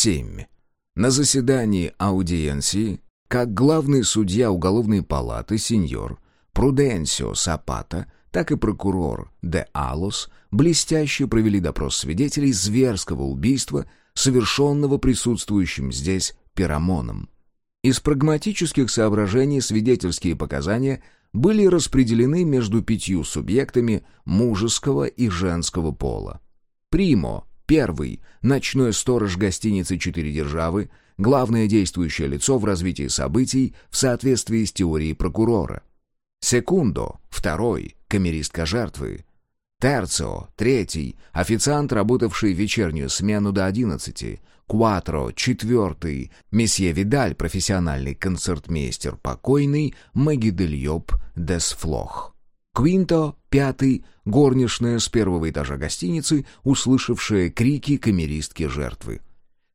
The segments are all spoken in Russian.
7. На заседании аудиенции, как главный судья уголовной палаты, сеньор Пруденсио Сапата, так и прокурор Де Алос блестяще провели допрос свидетелей зверского убийства, совершенного присутствующим здесь Пирамоном. Из прагматических соображений свидетельские показания были распределены между пятью субъектами мужеского и женского пола. Примо, первый, ночной сторож гостиницы «Четыре державы», главное действующее лицо в развитии событий в соответствии с теорией прокурора. Секундо, второй, камеристка жертвы. Терцио, третий, официант, работавший вечернюю смену до одиннадцати. Куатро, четвертый, месье Видаль, профессиональный концертмейстер, покойный, Магидельёб Десфлох. Квинто, пятый, горничная с первого этажа гостиницы, услышавшая крики камеристки жертвы.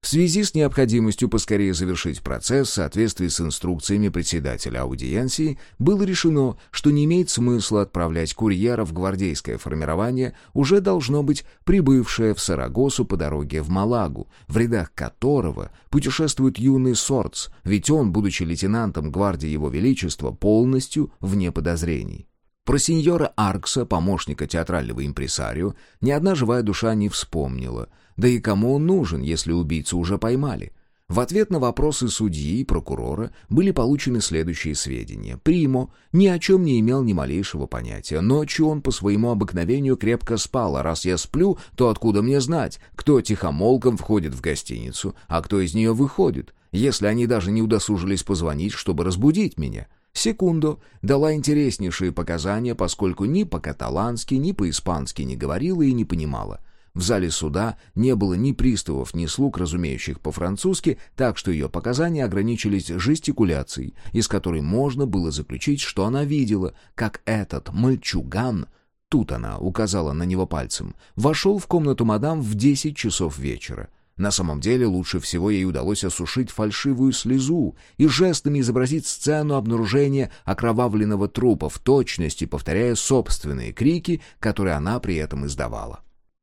В связи с необходимостью поскорее завершить процесс в соответствии с инструкциями председателя аудиенции, было решено, что не имеет смысла отправлять курьера в гвардейское формирование, уже должно быть прибывшее в Сарагосу по дороге в Малагу, в рядах которого путешествует юный Сорц, ведь он, будучи лейтенантом гвардии Его Величества, полностью вне подозрений. Про сеньора Аркса, помощника театрального импресарио, ни одна живая душа не вспомнила — да и кому он нужен, если убийцу уже поймали? В ответ на вопросы судьи и прокурора были получены следующие сведения. Примо ни о чем не имел ни малейшего понятия. Ночью он по своему обыкновению крепко спал, а раз я сплю, то откуда мне знать, кто тихомолком входит в гостиницу, а кто из нее выходит, если они даже не удосужились позвонить, чтобы разбудить меня?» Секунду дала интереснейшие показания, поскольку ни по-каталански, ни по-испански не говорила и не понимала. В зале суда не было ни приставов, ни слуг, разумеющих по-французски, так что ее показания ограничились жестикуляцией, из которой можно было заключить, что она видела, как этот мальчуган, тут она указала на него пальцем, вошел в комнату мадам в десять часов вечера. На самом деле лучше всего ей удалось осушить фальшивую слезу и жестами изобразить сцену обнаружения окровавленного трупа в точности, повторяя собственные крики, которые она при этом издавала.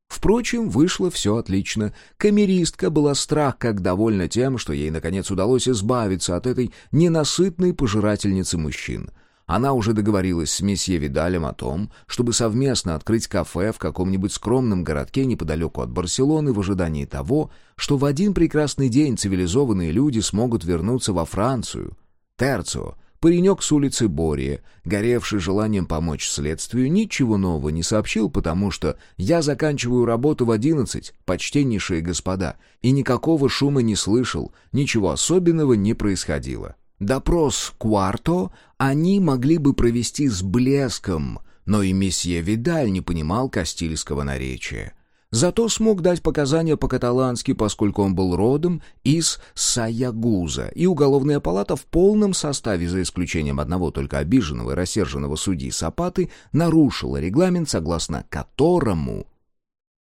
Впрочем, вышло все отлично. Камеристка была страх как довольна тем, что ей наконец удалось избавиться от этой ненасытной пожирательницы мужчин. Она уже договорилась с месье Видалем о том, чтобы совместно открыть кафе в каком-нибудь скромном городке неподалеку от Барселоны в ожидании того, что в один прекрасный день цивилизованные люди смогут вернуться во Францию. Терцио Паренек с улицы Бория, горевший желанием помочь следствию, ничего нового не сообщил, потому что «я заканчиваю работу в одиннадцать, почтеннейшие господа», и никакого шума не слышал, ничего особенного не происходило. Допрос Куарто они могли бы провести с блеском, но и месье Видаль не понимал кастильского наречия. Зато смог дать показания по-каталански, поскольку он был родом из Саягуза, и уголовная палата в полном составе, за исключением одного только обиженного и рассерженного судьи Сапаты, нарушила регламент, согласно которому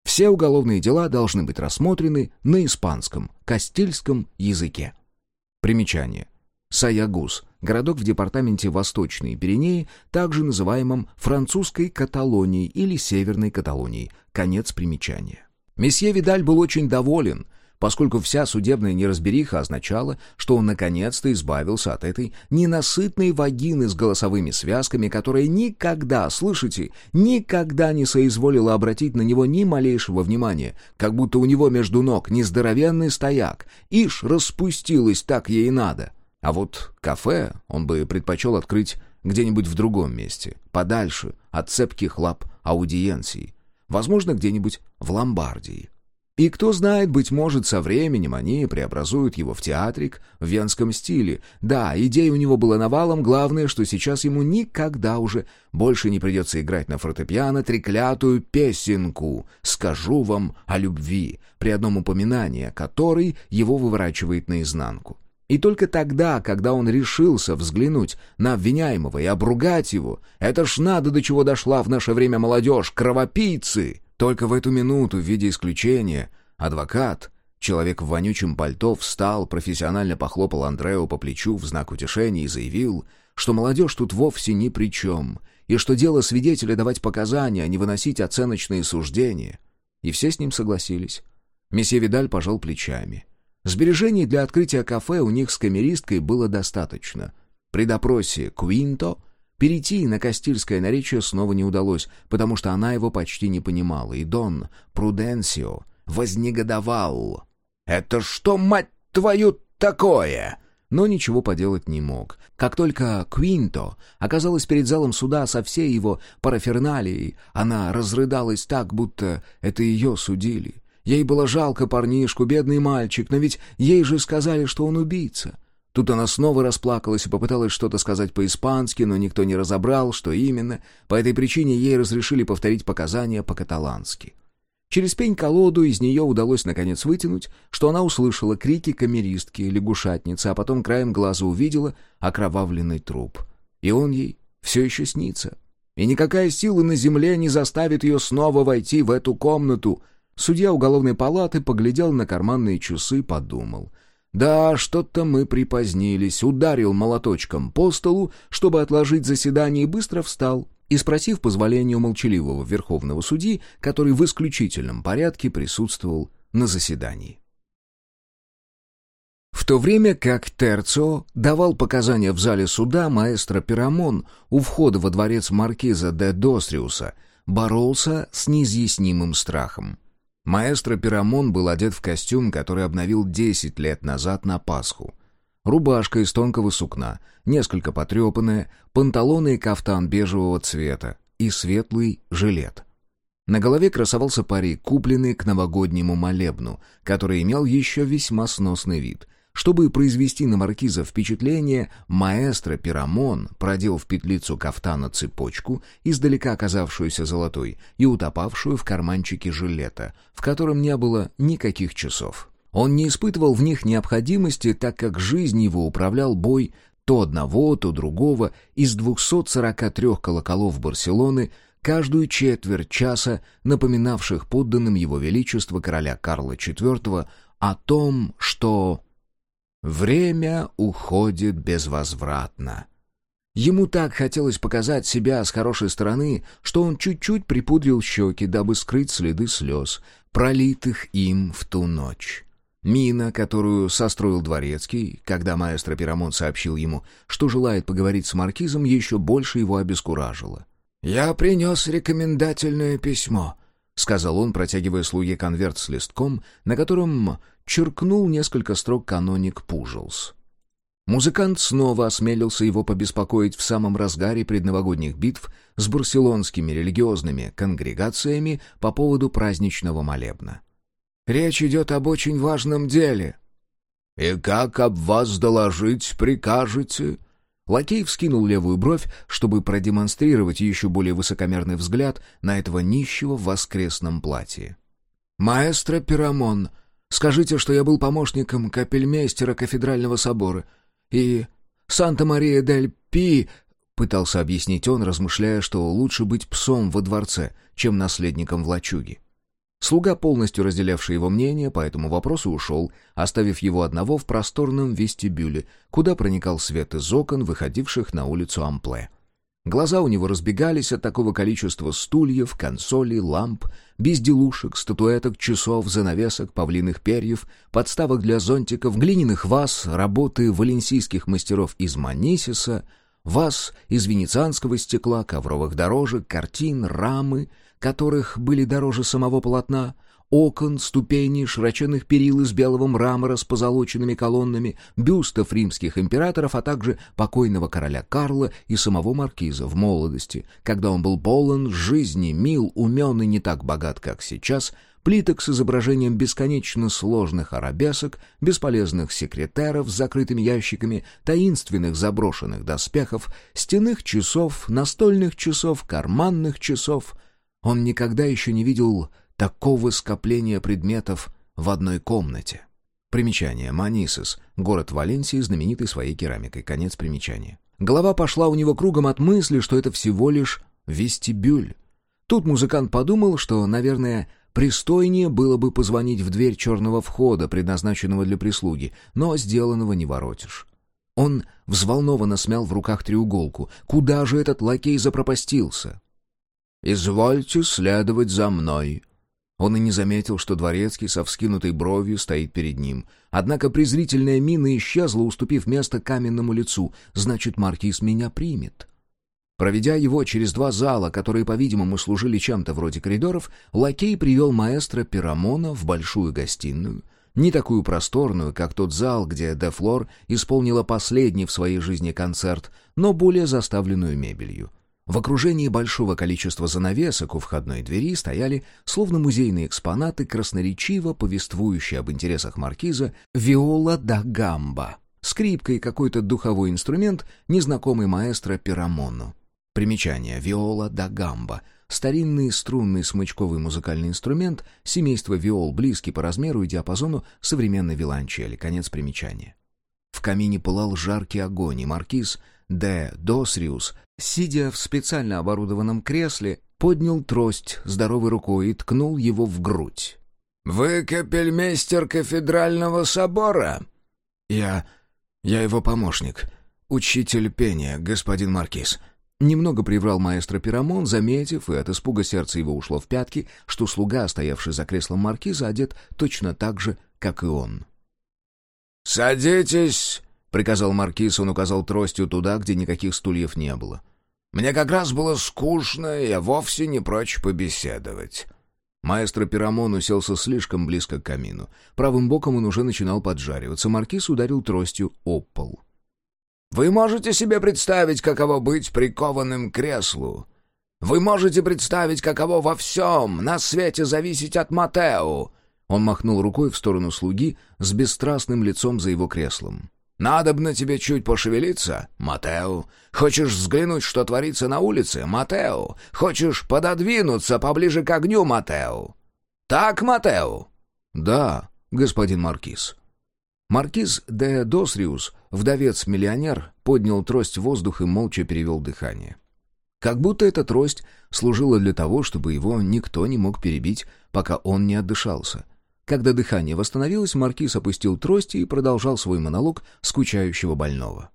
все уголовные дела должны быть рассмотрены на испанском, кастильском языке. Примечание. Саягуз – городок в департаменте Восточные Пиренеи, также называемом французской Каталонией или Северной Каталонией. Конец примечания. Месье Видаль был очень доволен, поскольку вся судебная неразбериха означала, что он наконец-то избавился от этой ненасытной вагины с голосовыми связками, которая никогда, слышите, никогда не соизволила обратить на него ни малейшего внимания, как будто у него между ног нездоровенный стояк, ишь распустилась так ей надо. А вот кафе он бы предпочел открыть где-нибудь в другом месте, подальше от цепких лап аудиенции. Возможно, где-нибудь в Ломбардии. И кто знает, быть может, со временем они преобразуют его в театрик в венском стиле. Да, идей у него было навалом, главное, что сейчас ему никогда уже больше не придется играть на фортепиано треклятую песенку «Скажу вам о любви», при одном упоминании которой его выворачивает наизнанку. И только тогда, когда он решился взглянуть на обвиняемого и обругать его, это ж надо до чего дошла в наше время молодежь, кровопийцы! Только в эту минуту, в виде исключения, адвокат, человек в вонючем пальто, встал, профессионально похлопал Андрео по плечу в знак утешения и заявил, что молодежь тут вовсе ни при чем, и что дело свидетеля давать показания, а не выносить оценочные суждения. И все с ним согласились. Месье Видаль пожал плечами — Сбережений для открытия кафе у них с камеристкой было достаточно. При допросе Куинто перейти на Кастильское наречие снова не удалось, потому что она его почти не понимала, и Дон Пруденсио вознегодовал. «Это что, мать твою, такое?» но ничего поделать не мог. Как только Квинто оказалась перед залом суда со всей его параферналией, она разрыдалась так, будто это ее судили. Ей было жалко парнишку, бедный мальчик, но ведь ей же сказали, что он убийца. Тут она снова расплакалась и попыталась что-то сказать по-испански, но никто не разобрал, что именно. По этой причине ей разрешили повторить показания по-каталански. Через пень-колоду из нее удалось наконец вытянуть, что она услышала крики камеристки, лягушатницы, а потом краем глаза увидела окровавленный труп. И он ей все еще снится. И никакая сила на земле не заставит ее снова войти в эту комнату. Судья уголовной палаты поглядел на карманные часы, подумал. «Да, что-то мы припозднились», ударил молоточком по столу, чтобы отложить заседание, и быстро встал и, спросив позволения молчаливого верховного судьи, который в исключительном порядке присутствовал на заседании. В то время как Терцио давал показания в зале суда, маэстро Пирамон у входа во дворец маркиза де Достриуса боролся с неизъяснимым страхом. Маэстро Пирамон был одет в костюм, который обновил 10 лет назад на Пасху. Рубашка из тонкого сукна, несколько потрепанная, панталоны и кафтан бежевого цвета и светлый жилет. На голове красовался парик, купленный к новогоднему молебну, который имел еще весьма сносный вид. Чтобы произвести на маркиза впечатление, маэстро Пирамон продел в петлицу кафтана цепочку, издалека оказавшуюся золотой, и утопавшую в карманчике жилета, в котором не было никаких часов. Он не испытывал в них необходимости, так как жизнь его управлял бой то одного, то другого из 243 колоколов Барселоны, каждую четверть часа напоминавших подданным его величества короля Карла IV о том, что «время уходит безвозвратно». Ему так хотелось показать себя с хорошей стороны, что он чуть-чуть припудрил щеки, дабы скрыть следы слез, пролитых им в ту ночь. Мина, которую состроил Дворецкий, когда маэстро Пирамон сообщил ему, что желает поговорить с маркизом, еще больше его обескуражила. «Я принес рекомендательное письмо», — сказал он, протягивая слуге конверт с листком, на котором черкнул несколько строк каноник Пужелс. Музыкант снова осмелился его побеспокоить в самом разгаре предновогодних битв с барселонскими религиозными конгрегациями по поводу праздничного молебна. Речь идет об очень важном деле». «И как об вас доложить прикажете?» Лакей вскинул левую бровь, чтобы продемонстрировать еще более высокомерный взгляд на этого нищего в воскресном платье. «Маэстро Пирамон, скажите, что я был помощником капельмейстера кафедрального собора, и Санта-Мария-дель-Пи...» — пытался объяснить он, размышляя, что лучше быть псом во дворце, чем наследником в лачуге. Слуга, полностью разделявший его мнение по этому вопросу, ушел, оставив его одного в просторном вестибюле, куда проникал свет из окон, выходивших на улицу Ампле. Глаза у него разбегались от такого количества стульев, консолей, ламп, безделушек, статуэток, часов, занавесок, павлиных перьев, подставок для зонтиков, глиняных ваз, работы валенсийских мастеров из Манисиса, ваз из венецианского стекла, ковровых дорожек, картин, рамы — которых были дороже самого полотна, окон, ступеней, широченных перил из белого мрамора с позолоченными колоннами, бюстов римских императоров, а также покойного короля Карла и самого маркиза в молодости, когда он был полон жизни, мил, умен и не так богат, как сейчас, плиток с изображением бесконечно сложных арабесок, бесполезных секретеров с закрытыми ящиками, таинственных заброшенных доспехов, стенных часов, настольных часов, карманных часов — он никогда еще не видел такого скопления предметов в одной комнате. Примечание. Манисес. Город Валенсии, знаменитый своей керамикой. Конец примечания. Голова пошла у него кругом от мысли, что это всего лишь вестибюль. Тут музыкант подумал, что, наверное, пристойнее было бы позвонить в дверь черного входа, предназначенного для прислуги, но сделанного не воротишь. Он взволнованно смял в руках треуголку. Куда же этот лакей запропастился? «Извольте следовать за мной». Он и не заметил, что дворецкий со вскинутой бровью стоит перед ним. Однако презрительная мина исчезла, уступив место каменному лицу. «Значит, маркиз меня примет». Проведя его через два зала, которые, по-видимому, служили чем-то вроде коридоров, лакей привел маэстро Пирамона в большую гостиную, не такую просторную, как тот зал, где Де Флор исполнила последний в своей жизни концерт, но более заставленную мебелью. В окружении большого количества занавесок у входной двери стояли, словно музейные экспонаты, красноречиво повествующие об интересах маркиза «Виола да гамба», скрипка и какой-то духовой инструмент, незнакомый маэстро Пирамону. Примечание. Виола да гамба. Старинный струнный смычковый музыкальный инструмент, семейство виол, близкий по размеру и диапазону современной виолончели. Конец примечания. В камине пылал жаркий огонь, и маркиз Д. Досриус, сидя в специально оборудованном кресле, поднял трость здоровой рукой и ткнул его в грудь. «Вы капельмейстер кафедрального собора?» «Я... я его помощник. Учитель пения, господин Маркиз». Немного приврал маэстро Пирамон, заметив, и от испуга сердце его ушло в пятки, что слуга, стоявший за креслом маркиза, одет точно так же, как и он. «Садитесь!» — приказал маркиз, он указал тростью туда, где никаких стульев не было. «Мне как раз было скучно, я вовсе не прочь побеседовать». Маэстро Пирамон уселся слишком близко к камину. Правым боком он уже начинал поджариваться. Маркиз ударил тростью об пол. Вы можете себе представить, каково быть прикованным к креслу? Вы можете представить, каково во всем на свете зависеть от Матео?» Он махнул рукой в сторону слуги с бесстрастным лицом за его креслом. «Надобно тебе чуть пошевелиться, Матео. Хочешь взглянуть, что творится на улице, Матео? Хочешь пододвинуться поближе к огню, Матео? Так, Матео?» «Да, господин Маркиз». Маркиз де Досриус, вдовец-миллионер, поднял трость в воздух и молча перевел дыхание. Как будто эта трость служила для того, чтобы его никто не мог перебить, пока он не отдышался. Когда дыхание восстановилось, маркиз опустил трость и продолжал свой монолог скучающего больного.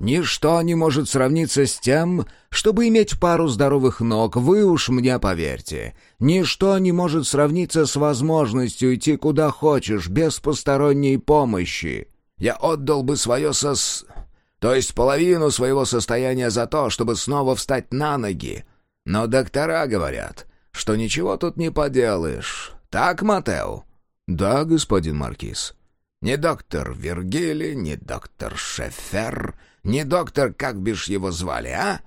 Ничто не может сравниться с тем, чтобы иметь пару здоровых ног, вы уж мне поверьте. Ничто не может сравниться с возможностью идти куда хочешь, без посторонней помощи. Я отдал бы свое сос... то есть половину своего состояния за то, чтобы снова встать на ноги. Но доктора говорят, что ничего тут не поделаешь. Так, Матео?» «Да, господин Маркиз». «Не доктор Вергили, не доктор Шефер...» Не доктор, как бишь его звали, а?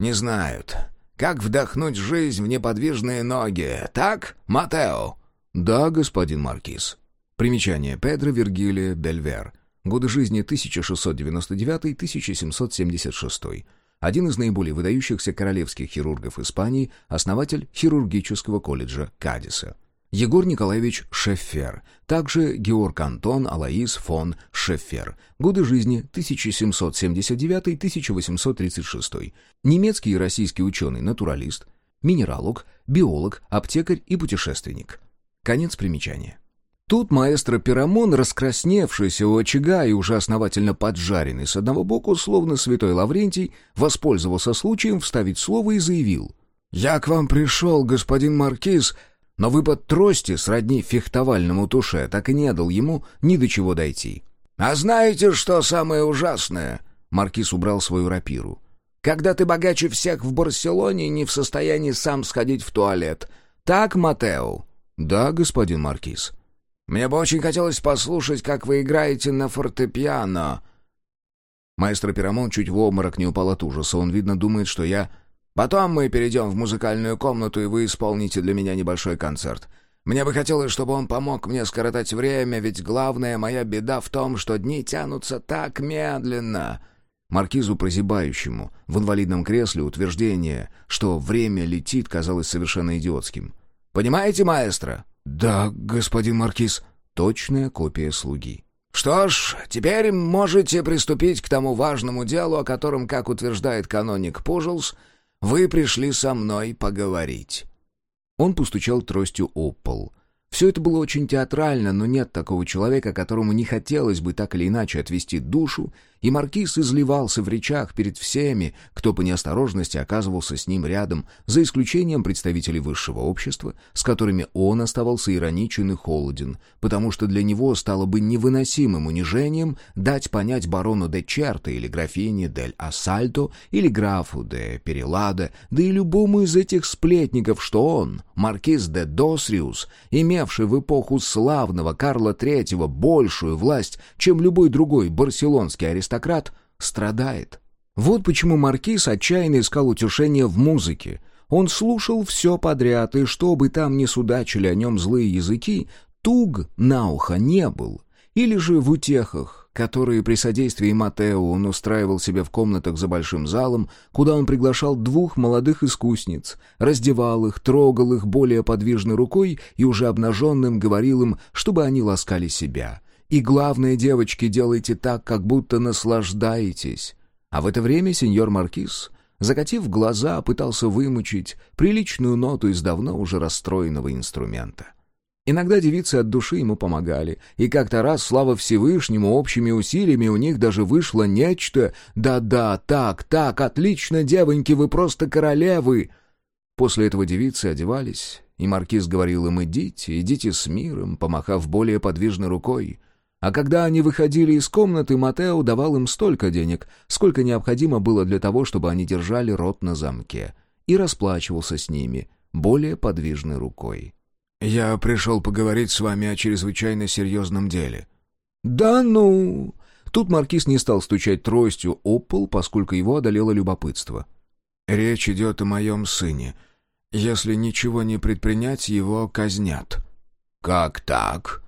Не знают. Как вдохнуть жизнь в неподвижные ноги, так, Матео?» «Да, господин Маркиз». Примечание. Педро Вергилия Бельвер. Годы жизни 1699-1776. Один из наиболее выдающихся королевских хирургов Испании, основатель хирургического колледжа Кадиса. Егор Николаевич Шеффер, также Георг Антон Алаис фон Шеффер, годы жизни 1779-1836, немецкий и российский ученый-натуралист, минералог, биолог, аптекарь и путешественник. Конец примечания. Тут маэстро Пирамон, раскрасневшийся у очага и уже основательно поджаренный с одного боку, словно святой Лаврентий, воспользовался случаем вставить слово и заявил. «Я к вам пришел, господин Маркиз, но выпад трости сродни фехтовальному туше так и не дал ему ни до чего дойти. «А знаете, что самое ужасное?» Маркиз убрал свою рапиру. «Когда ты богаче всех в Барселоне не в состоянии сам сходить в туалет. Так, Матео?» «Да, господин Маркиз». «Мне бы очень хотелось послушать, как вы играете на фортепиано». Маэстро Пирамон чуть в обморок не упал от ужаса. Он, видно, думает, что я Потом мы перейдем в музыкальную комнату, и вы исполните для меня небольшой концерт. Мне бы хотелось, чтобы он помог мне скоротать время, ведь главная моя беда в том, что дни тянутся так медленно». Маркизу прозябающему в инвалидном кресле утверждение, что время летит, казалось совершенно идиотским. «Понимаете, маэстро?» «Да, господин Маркиз». Точная копия слуги. «Что ж, теперь можете приступить к тому важному делу, о котором, как утверждает каноник Пужелс, вы пришли со мной поговорить». Он постучал тростью об пол. Все это было очень театрально, но нет такого человека, которому не хотелось бы так или иначе отвести душу и маркиз изливался в речах перед всеми, кто по неосторожности оказывался с ним рядом, за исключением представителей высшего общества, с которыми он оставался ироничен и холоден, потому что для него стало бы невыносимым унижением дать понять барону де Черто или графине дель Ассальто или графу де Перелада, да и любому из этих сплетников, что он, маркиз де Досриус, имевший в эпоху славного Карла III большую власть, чем любой другой барселонский аристократ, страдает. Вот почему маркиз отчаянно искал утешения в музыке. Он слушал все подряд, и что бы там ни судачили о нем злые языки, туг на ухо не был. Или же в утехах, которые при содействии Матео он устраивал себе в комнатах за большим залом, куда он приглашал двух молодых искусниц, раздевал их, трогал их более подвижной рукой и уже обнаженным говорил им, чтобы они ласкали себя. И главное, девочки, делайте так, как будто наслаждаетесь. А в это время сеньор Маркиз, закатив глаза, пытался вымучить приличную ноту из давно уже расстроенного инструмента. Иногда девицы от души ему помогали, и как-то раз, слава Всевышнему, общими усилиями у них даже вышло нечто «Да-да, так, так, отлично, девоньки, вы просто королевы!» После этого девицы одевались, и маркиз говорил им «Идите, идите с миром», помахав более подвижной рукой — а когда они выходили из комнаты, Матео давал им столько денег, сколько необходимо было для того, чтобы они держали рот на замке, и расплачивался с ними более подвижной рукой. «Я пришел поговорить с вами о чрезвычайно серьезном деле». «Да ну!» Тут маркиз не стал стучать тростью о пол, поскольку его одолело любопытство. «Речь идет о моем сыне. Если ничего не предпринять, его казнят». «Как так?»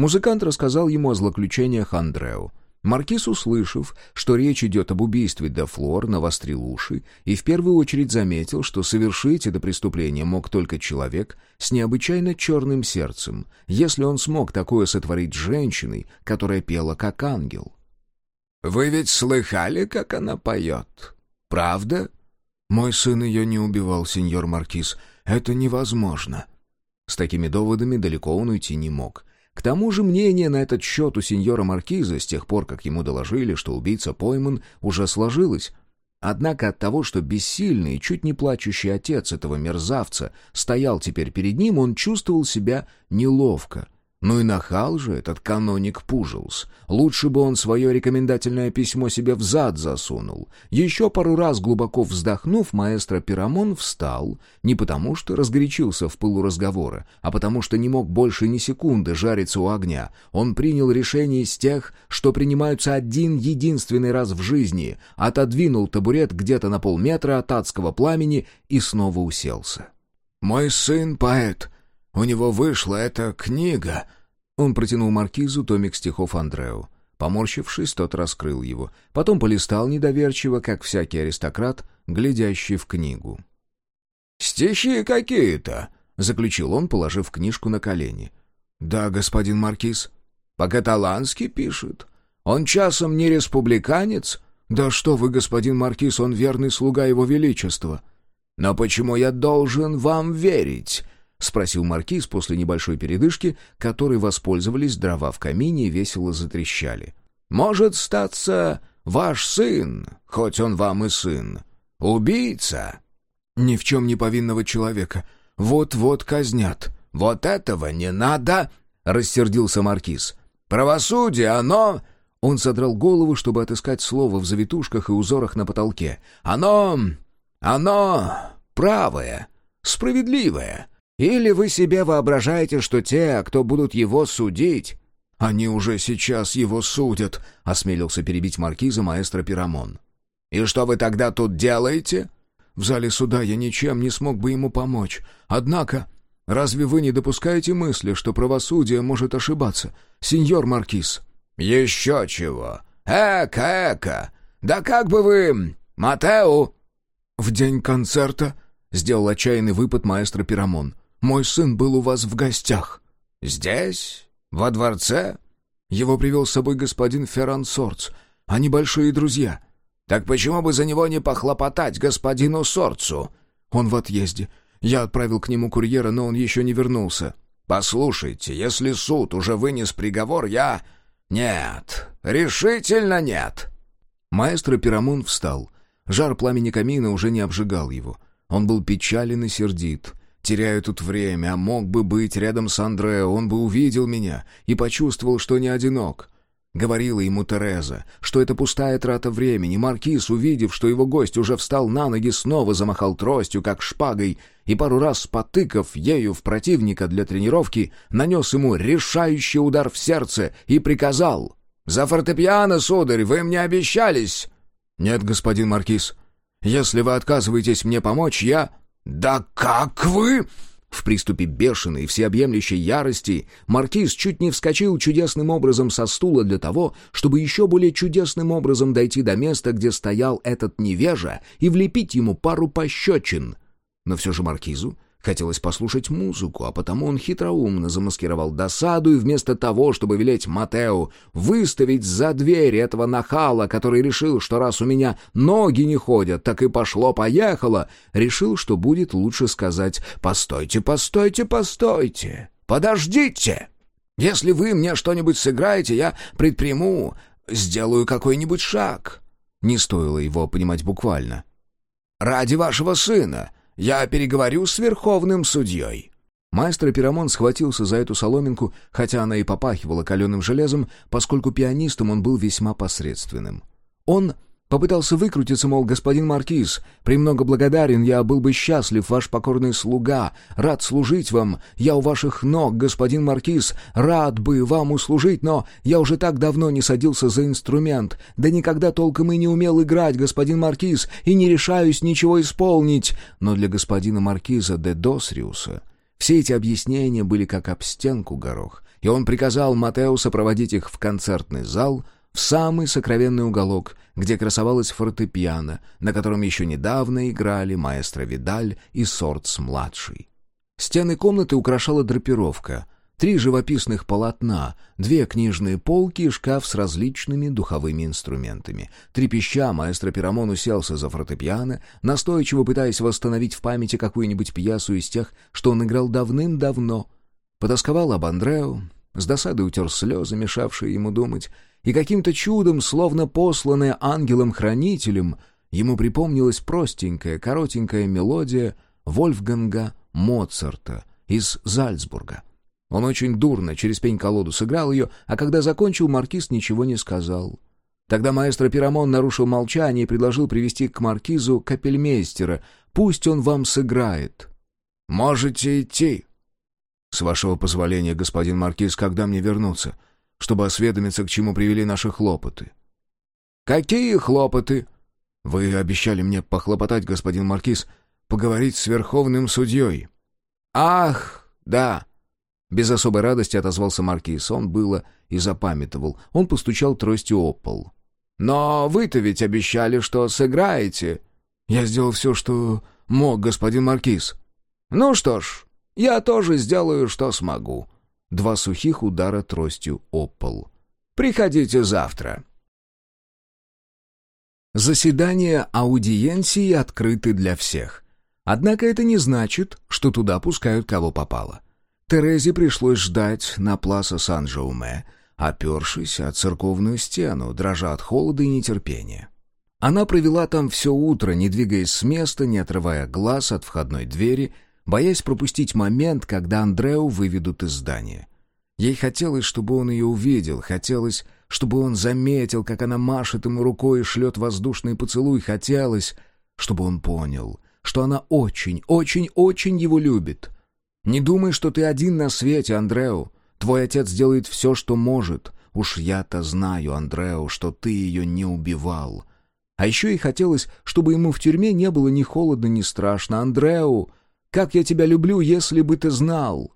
Музыкант рассказал ему о злоключениях Андрео. Маркиз, услышав, что речь идет об убийстве де Флор, навострил уши и в первую очередь заметил, что совершить это преступление мог только человек с необычайно черным сердцем, если он смог такое сотворить с женщиной, которая пела как ангел. «Вы ведь слыхали, как она поет? Правда?» «Мой сын ее не убивал, сеньор Маркиз. Это невозможно». С такими доводами далеко он уйти не мог. К тому же мнение на этот счет у сеньора Маркиза с тех пор, как ему доложили, что убийца пойман, уже сложилось. Однако от того, что бессильный чуть не плачущий отец этого мерзавца стоял теперь перед ним, он чувствовал себя неловко — ну и нахал же этот каноник Пужелс. Лучше бы он свое рекомендательное письмо себе в зад засунул. Еще пару раз глубоко вздохнув, маэстро Пирамон встал, не потому что разгорячился в пылу разговора, а потому что не мог больше ни секунды жариться у огня. Он принял решение из тех, что принимаются один единственный раз в жизни, отодвинул табурет где-то на полметра от адского пламени и снова уселся. «Мой сын поэт», у него вышла эта книга». Он протянул маркизу томик стихов Андреу. Поморщившись, тот раскрыл его. Потом полистал недоверчиво, как всякий аристократ, глядящий в книгу. «Стихи какие-то», — заключил он, положив книжку на колени. «Да, господин маркиз». «По-каталански пишет. Он часом не республиканец?» «Да что вы, господин маркиз, он верный слуга его величества». «Но почему я должен вам верить?» — спросил маркиз после небольшой передышки, которой воспользовались дрова в камине и весело затрещали. «Может статься ваш сын, хоть он вам и сын, убийца?» «Ни в чем не повинного человека. Вот-вот казнят». «Вот этого не надо!» — рассердился маркиз. «Правосудие, оно...» Он задрал голову, чтобы отыскать слово в завитушках и узорах на потолке. «Оно... оно... правое, справедливое. Или вы себе воображаете, что те, кто будут его судить...» «Они уже сейчас его судят», — осмелился перебить маркиза маэстро Пирамон. «И что вы тогда тут делаете?» «В зале суда я ничем не смог бы ему помочь. Однако, разве вы не допускаете мысли, что правосудие может ошибаться, сеньор маркиз?» «Еще чего! Эка, эка! Да как бы вы... Матеу!» «В день концерта...» — сделал отчаянный выпад маэстро Пирамон. Мой сын был у вас в гостях». «Здесь? Во дворце?» Его привел с собой господин Ферран Сорц. Они большие друзья». «Так почему бы за него не похлопотать господину Сорцу?» «Он в отъезде. Я отправил к нему курьера, но он еще не вернулся». «Послушайте, если суд уже вынес приговор, я...» «Нет, решительно нет. Маэстро Пирамон встал. Жар пламени камина уже не обжигал его. Он был печален и сердит. Теряю тут время, а мог бы быть рядом с Андрео, он бы увидел меня и почувствовал, что не одинок. Говорила ему Тереза, что это пустая трата времени. Маркиз, увидев, что его гость уже встал на ноги, снова замахал тростью, как шпагой, и пару раз, потыкав ею в противника для тренировки, нанес ему решающий удар в сердце и приказал «За фортепиано, сударь, вы мне обещались!» «Нет, господин Маркиз, если вы отказываетесь мне помочь, я...» «Да как вы...» В приступе бешеной, всеобъемлющей ярости маркиз чуть не вскочил чудесным образом со стула для того, чтобы еще более чудесным образом дойти до места, где стоял этот невежа, и влепить ему пару пощечин. Но все же маркизу Хотелось послушать музыку, а потому он хитроумно замаскировал досаду и вместо того, чтобы велеть Матео выставить за дверь этого нахала, который решил, что раз у меня ноги не ходят, так и пошло-поехало, решил, что будет лучше сказать «Постойте, постойте, постойте, подождите! Если вы мне что-нибудь сыграете, я предприму, сделаю какой-нибудь шаг». Не стоило его понимать буквально. «Ради вашего сына!» Я переговорю с верховным судьей». Маэстро Пирамон схватился за эту соломинку, хотя она и попахивала каленым железом, поскольку пианистом он был весьма посредственным. Он Попытался выкрутиться, мол, господин Маркиз, премного благодарен, я был бы счастлив, ваш покорный слуга, рад служить вам, я у ваших ног, господин Маркиз, рад бы вам услужить, но я уже так давно не садился за инструмент, да никогда толком и не умел играть, господин Маркиз, и не решаюсь ничего исполнить. Но для господина Маркиза де Досриуса все эти объяснения были как об стенку горох, и он приказал Матео сопроводить их в концертный зал — в самый сокровенный уголок, где красовалась фортепиано, на котором еще недавно играли маэстро Видаль и Сортс-младший. Стены комнаты украшала драпировка, три живописных полотна, две книжные полки и шкаф с различными духовыми инструментами. Трепеща, маэстро Пирамон уселся за фортепиано, настойчиво пытаясь восстановить в памяти какую-нибудь пьесу из тех, что он играл давным-давно. Потасковал об Андрео, с досадой утер слезы, мешавшие ему думать, и каким-то чудом, словно посланная ангелом-хранителем, ему припомнилась простенькая, коротенькая мелодия Вольфганга Моцарта из Зальцбурга. Он очень дурно через пень-колоду сыграл ее, а когда закончил, маркиз ничего не сказал. Тогда маэстро Пирамон нарушил молчание и предложил привести к маркизу капельмейстера. «Пусть он вам сыграет». «Можете идти». «С вашего позволения, господин маркиз, когда мне вернуться?» чтобы осведомиться, к чему привели наши хлопоты». «Какие хлопоты?» «Вы обещали мне похлопотать, господин Маркиз, поговорить с верховным судьей». «Ах, да!» Без особой радости отозвался Маркиз. Он было и запамятовал. Он постучал тростью о пол. «Но вы-то ведь обещали, что сыграете». «Я сделал все, что мог, господин Маркиз». «Ну что ж, я тоже сделаю, что смогу», Два сухих удара тростью о пол. «Приходите завтра». Заседания аудиенции открыты для всех. Однако это не значит, что туда пускают кого попало. Терезе пришлось ждать на Пласа Сан-Жауме, опершись о церковную стену, дрожа от холода и нетерпения. Она провела там все утро, не двигаясь с места, не отрывая глаз от входной двери, боясь пропустить момент, когда Андреу выведут из здания. Ей хотелось, чтобы он ее увидел, хотелось, чтобы он заметил, как она машет ему рукой и шлет воздушный поцелуй, хотелось, чтобы он понял, что она очень, очень, очень его любит. «Не думай, что ты один на свете, Андреу. Твой отец делает все, что может. Уж я-то знаю, Андреу, что ты ее не убивал». А еще ей хотелось, чтобы ему в тюрьме не было ни холодно, ни страшно. «Андреу, как я тебя люблю, если бы ты знал!»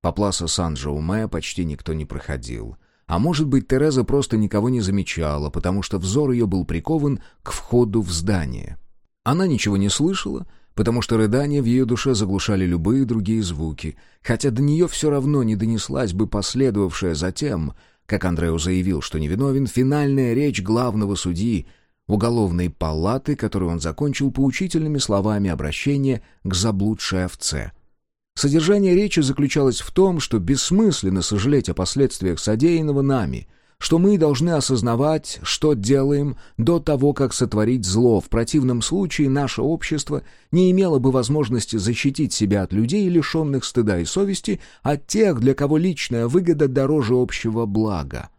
По Пласа Сан-Жауме почти никто не проходил. А может быть, Тереза просто никого не замечала, потому что взор ее был прикован к входу в здание. Она ничего не слышала, потому что рыдания в ее душе заглушали любые другие звуки, хотя до нее все равно не донеслась бы последовавшая затем, как Андрео заявил, что невиновен, финальная речь главного судьи уголовной палаты, которую он закончил поучительными словами обращения к заблудшей овце. Содержание речи заключалось в том, что бессмысленно сожалеть о последствиях содеянного нами, что мы должны осознавать, что делаем до того, как сотворить зло. В противном случае наше общество не имело бы возможности защитить себя от людей, лишенных стыда и совести, от тех, для кого личная выгода дороже общего блага.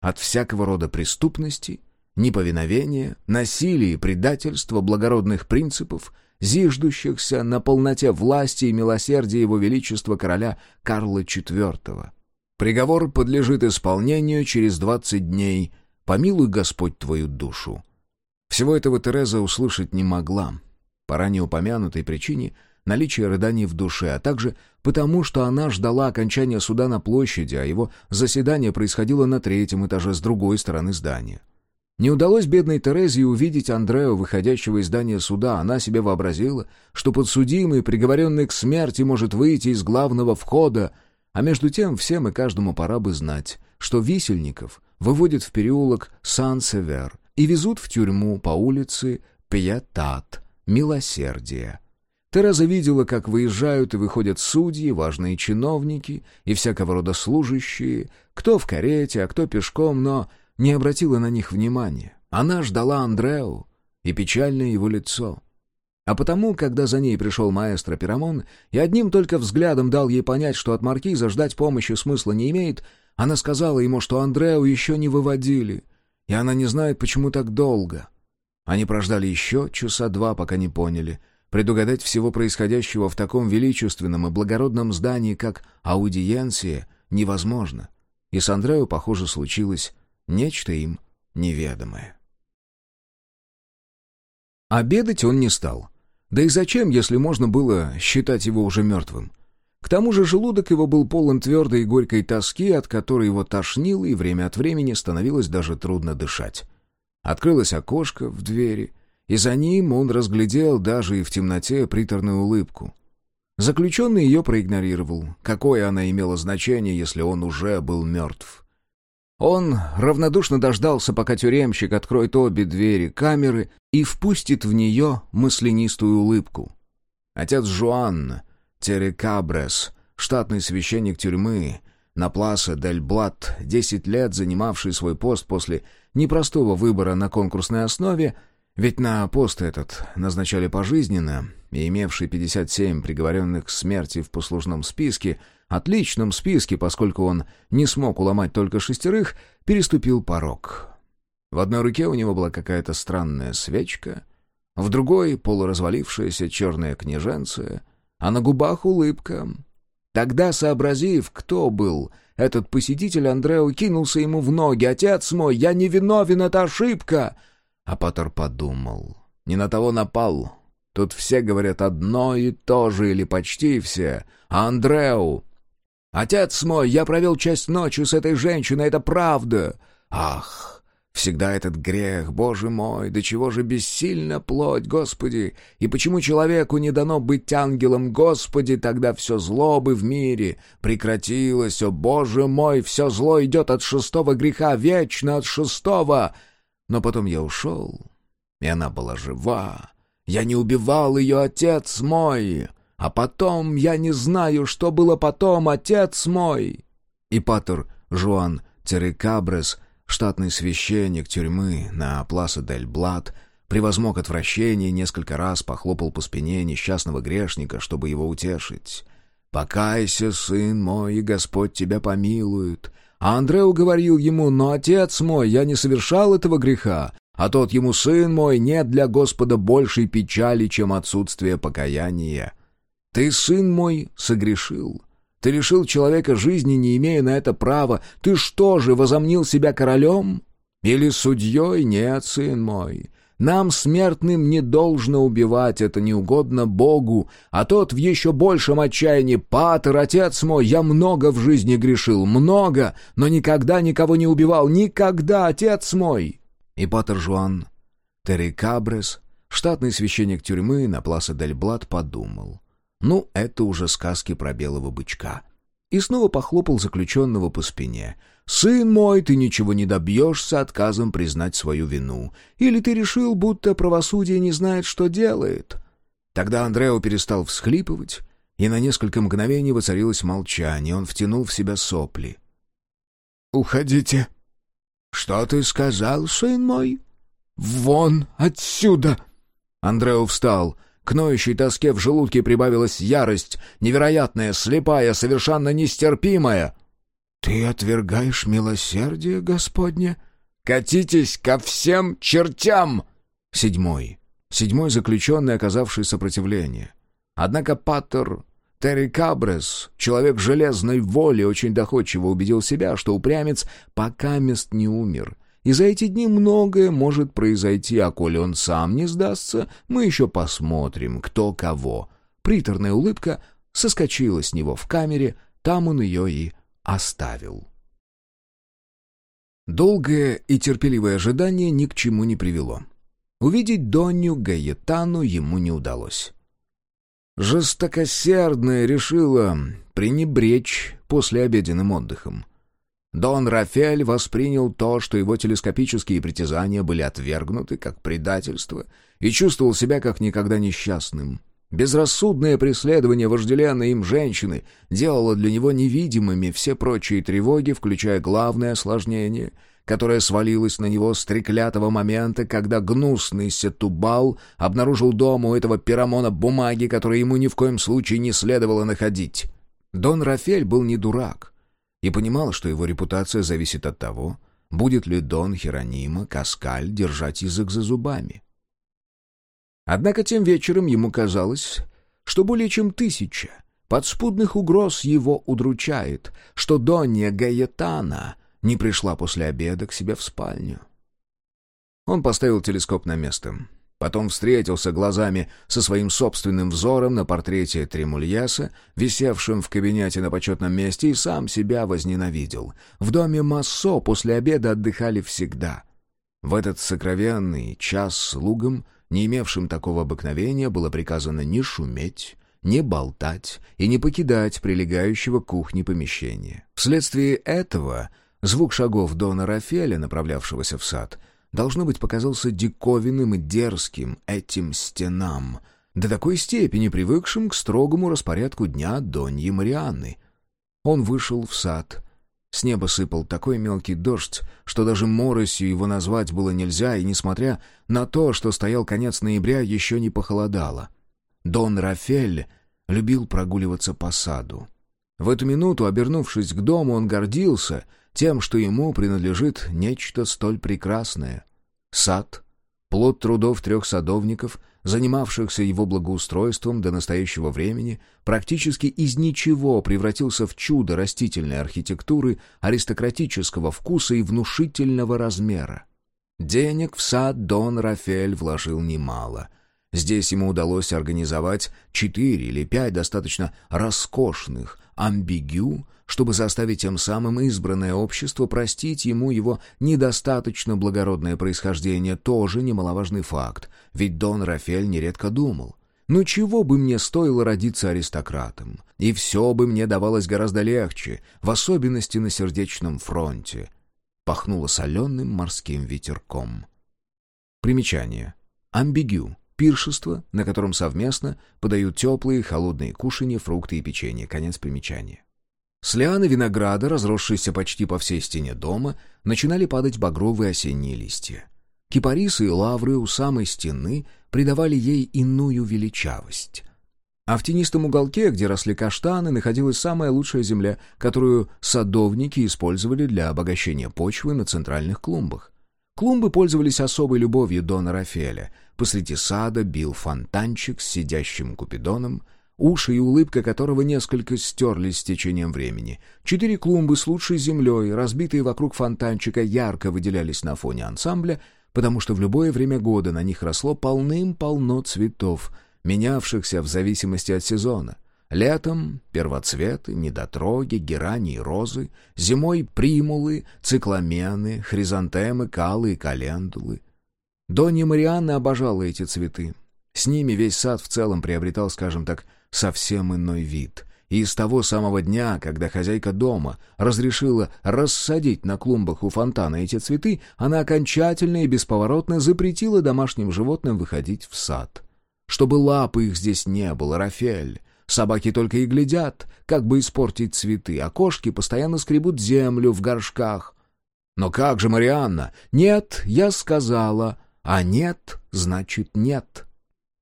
От всякого рода преступности, неповиновения, насилия и предательства благородных принципов, зиждущихся на полноте власти и милосердия его величества короля Карла IV. Приговор подлежит исполнению через двадцать дней. Помилуй, Господь, твою душу». Всего этого Тереза услышать не могла. По ранее упомянутой причине наличия рыданий в душе, а также потому, что она ждала окончания суда на площади, а его заседание происходило на третьем этаже с другой стороны здания. Не удалось бедной Терезе увидеть Андрео, выходящего из здания суда. Она себе вообразила, что подсудимый, приговоренный к смерти, может выйти из главного входа, а между тем всем и каждому пора бы знать, что висельников выводят в переулок Сан-Север и везут в тюрьму по улице Пьятат, Милосердие. Тереза видела, как выезжают и выходят судьи, важные чиновники и всякого рода служащие, кто в карете, а кто пешком, но не обратила на них внимания. Она ждала Андреу и печальное его лицо. А потому, когда за ней пришел маэстро Пирамон и одним только взглядом дал ей понять, что от маркиза ждать помощи смысла не имеет, она сказала ему, что Андреу еще не выводили, и она не знает, почему так долго. Они прождали еще часа два, пока не поняли. Предугадать всего происходящего в таком величественном и благородном здании, как аудиенция, невозможно. И с Андреу, похоже, случилось нечто им неведомое. Обедать он не стал. Да и зачем, если можно было считать его уже мертвым? К тому же желудок его был полон твердой и горькой тоски, от которой его тошнило, и время от времени становилось даже трудно дышать. Открылось окошко в двери, и за ним он разглядел даже и в темноте приторную улыбку. Заключенный ее проигнорировал. Какое она имела значение, если он уже был мертв? Он равнодушно дождался, пока тюремщик откроет обе двери камеры и впустит в нее мысленистую улыбку. Отец Жуан Терекабрес, штатный священник тюрьмы, на Пласа Дель Блат, десять лет занимавший свой пост после непростого выбора на конкурсной основе, ведь на пост этот назначали пожизненно, и имевший 57 приговоренных к смерти в послужном списке, отличном списке, поскольку он не смог уломать только шестерых, переступил порог. В одной руке у него была какая-то странная свечка, в другой — полуразвалившаяся черная княженция, а на губах улыбка. Тогда, сообразив, кто был этот посетитель, Андрео кинулся ему в ноги. «Отец мой, я не виновен, это ошибка!» А Паттер подумал. «Не на того напал. Тут все говорят одно и то же, или почти все. А Андреу...» «Отец мой, я провел часть ночи с этой женщиной, это правда!» «Ах, всегда этот грех, Боже мой, до чего же бессильна плоть, Господи! И почему человеку не дано быть ангелом, Господи, тогда все зло бы в мире прекратилось, о Боже мой, все зло идет от шестого греха, вечно от шестого!» Но потом я ушел, и она была жива. Я не убивал ее, отец мой. А потом, я не знаю, что было потом, отец мой. И патер Жуан Терекабрес, штатный священник тюрьмы на Пласа дель Блат, превозмог отвращение и несколько раз похлопал по спине несчастного грешника, чтобы его утешить. «Покайся, сын мой, и Господь тебя помилует. А Андреу говорил ему, «Но, отец мой, я не совершал этого греха». А тот ему, «Сын мой, нет для Господа большей печали, чем отсутствие покаяния». Ты, сын мой, согрешил. Ты лишил человека жизни, не имея на это права. Ты что же, возомнил себя королем? Или судьей? Нет, сын мой. Нам, смертным, не должно убивать, это неугодно Богу, а тот в еще большем отчаянии, «Патер, отец мой, я много в жизни грешил, много, но никогда никого не убивал, никогда, отец мой!» И Патер Жуан Террикабрес, штатный священник тюрьмы на Пласа Дель Блат, подумал. Ну, это уже сказки про белого бычка. И снова похлопал заключенного по спине — «Сын мой, ты ничего не добьешься отказом признать свою вину. Или ты решил, будто правосудие не знает, что делает?» Тогда Андрео перестал всхлипывать, и на несколько мгновений воцарилось молчание. Он втянул в себя сопли. «Уходите», «Что ты сказал, сын мой?» «Вон отсюда!» Андрео встал. К ноющей тоске в желудке прибавилась ярость, невероятная, слепая, совершенно нестерпимая. «Ты отвергаешь милосердие, Господне?» «Катитесь ко всем чертям!» Седьмой. Седьмой заключенный, оказавший сопротивление. Однако Паттер Терри Кабрес, человек железной воли, очень доходчиво убедил себя, что упрямец пока мест не умер. И за эти дни многое может произойти, а коли он сам не сдастся, мы еще посмотрим, кто кого. Приторная улыбка соскочила с него в камере, там он ее и оставил. Долгое и терпеливое ожидание ни к чему не привело. Увидеть Донью Гаетану ему не удалось. Жестокосердная решила пренебречь послеобеденным отдыхом. Дон Рафель воспринял то, что его телескопические притязания были отвергнуты как предательство, и чувствовал себя как никогда несчастным. Безрассудное преследование вожделенной им женщины делало для него невидимыми все прочие тревоги, включая главное осложнение, которое свалилось на него с треклятого момента, когда гнусный Сетубал обнаружил дома у этого пирамона бумаги, которые ему ни в коем случае не следовало находить. Дон Рафель был не дурак и понимал, что его репутация зависит от того, будет ли Дон Херонима Каскаль держать язык за зубами. Однако тем вечером ему казалось, что более чем тысяча подспудных угроз его удручает, что Донья Гаетана не пришла после обеда к себе в спальню. Он поставил телескоп на место. Потом встретился глазами со своим собственным взором на портрете Тремульяса, висевшем в кабинете на почетном месте, и сам себя возненавидел. В доме Массо после обеда отдыхали всегда. В этот сокровенный час слугам не имевшим такого обыкновения, было приказано не шуметь, не болтать и не покидать прилегающего к кухне помещения. Вследствие этого звук шагов Дона Рафеля, направлявшегося в сад, должно быть, показался диковинным и дерзким этим стенам, до такой степени привыкшим к строгому распорядку дня Доньи Марианны. Он вышел в сад — с неба сыпал такой мелкий дождь, что даже моросью его назвать было нельзя, и, несмотря на то, что стоял конец ноября, еще не похолодало. Дон Рафель любил прогуливаться по саду. В эту минуту, обернувшись к дому, он гордился тем, что ему принадлежит нечто столь прекрасное. Сад, плод трудов трех садовников — занимавшихся его благоустройством до настоящего времени, практически из ничего превратился в чудо растительной архитектуры, аристократического вкуса и внушительного размера. Денег в сад Дон Рафель вложил немало. Здесь ему удалось организовать четыре или пять достаточно роскошных амбигю, чтобы заставить тем самым избранное общество простить ему его недостаточно благородное происхождение, тоже немаловажный факт, ведь Дон Рафель нередко думал. Ну чего бы мне стоило родиться аристократом? И все бы мне давалось гораздо легче, в особенности на сердечном фронте. Пахнуло соленым морским ветерком. Примечание. Амбигю. Пиршество, на котором совместно подают теплые холодные кушанья, фрукты и печенье. Конец примечания. С лианы винограда, разросшиеся почти по всей стене дома, начинали падать багровые осенние листья. Кипарисы и лавры у самой стены придавали ей иную величавость. А в тенистом уголке, где росли каштаны, находилась самая лучшая земля, которую садовники использовали для обогащения почвы на центральных клумбах. Клумбы пользовались особой любовью Дона Рафеля. Посреди сада бил фонтанчик с сидящим купидоном, уши и улыбка которого несколько стерлись с течением времени. Четыре клумбы с лучшей землей, разбитые вокруг фонтанчика, ярко выделялись на фоне ансамбля, потому что в любое время года на них росло полным-полно цветов, менявшихся в зависимости от сезона. Летом — первоцветы, недотроги, герани и розы, зимой — примулы, цикламены, хризантемы, калы и календулы. Донья Марианна обожала эти цветы. С ними весь сад в целом приобретал, скажем так, совсем иной вид. И с того самого дня, когда хозяйка дома разрешила рассадить на клумбах у фонтана эти цветы, она окончательно и бесповоротно запретила домашним животным выходить в сад. Чтобы лапы их здесь не было, Рафель, Собаки только и глядят, как бы испортить цветы, а кошки постоянно скребут землю в горшках. «Но как же, Марианна?» «Нет, я сказала, а нет, значит нет».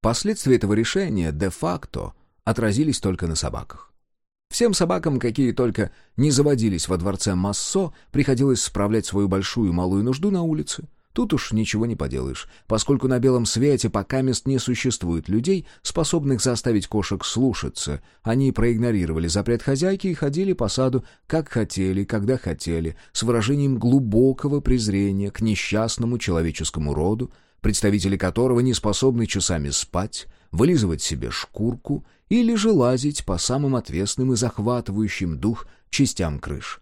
Последствия этого решения де-факто отразились только на собаках. Всем собакам, какие только не заводились во дворце Массо, приходилось справлять свою большую и малую нужду на улице. Тут уж ничего не поделаешь, поскольку на белом свете пока мест не существует людей, способных заставить кошек слушаться. Они проигнорировали запрет хозяйки и ходили по саду, как хотели, когда хотели, с выражением глубокого презрения к несчастному человеческому роду, представители которого не способны часами спать, вылизывать себе шкурку или же лазить по самым отвесным и захватывающим дух частям крыш.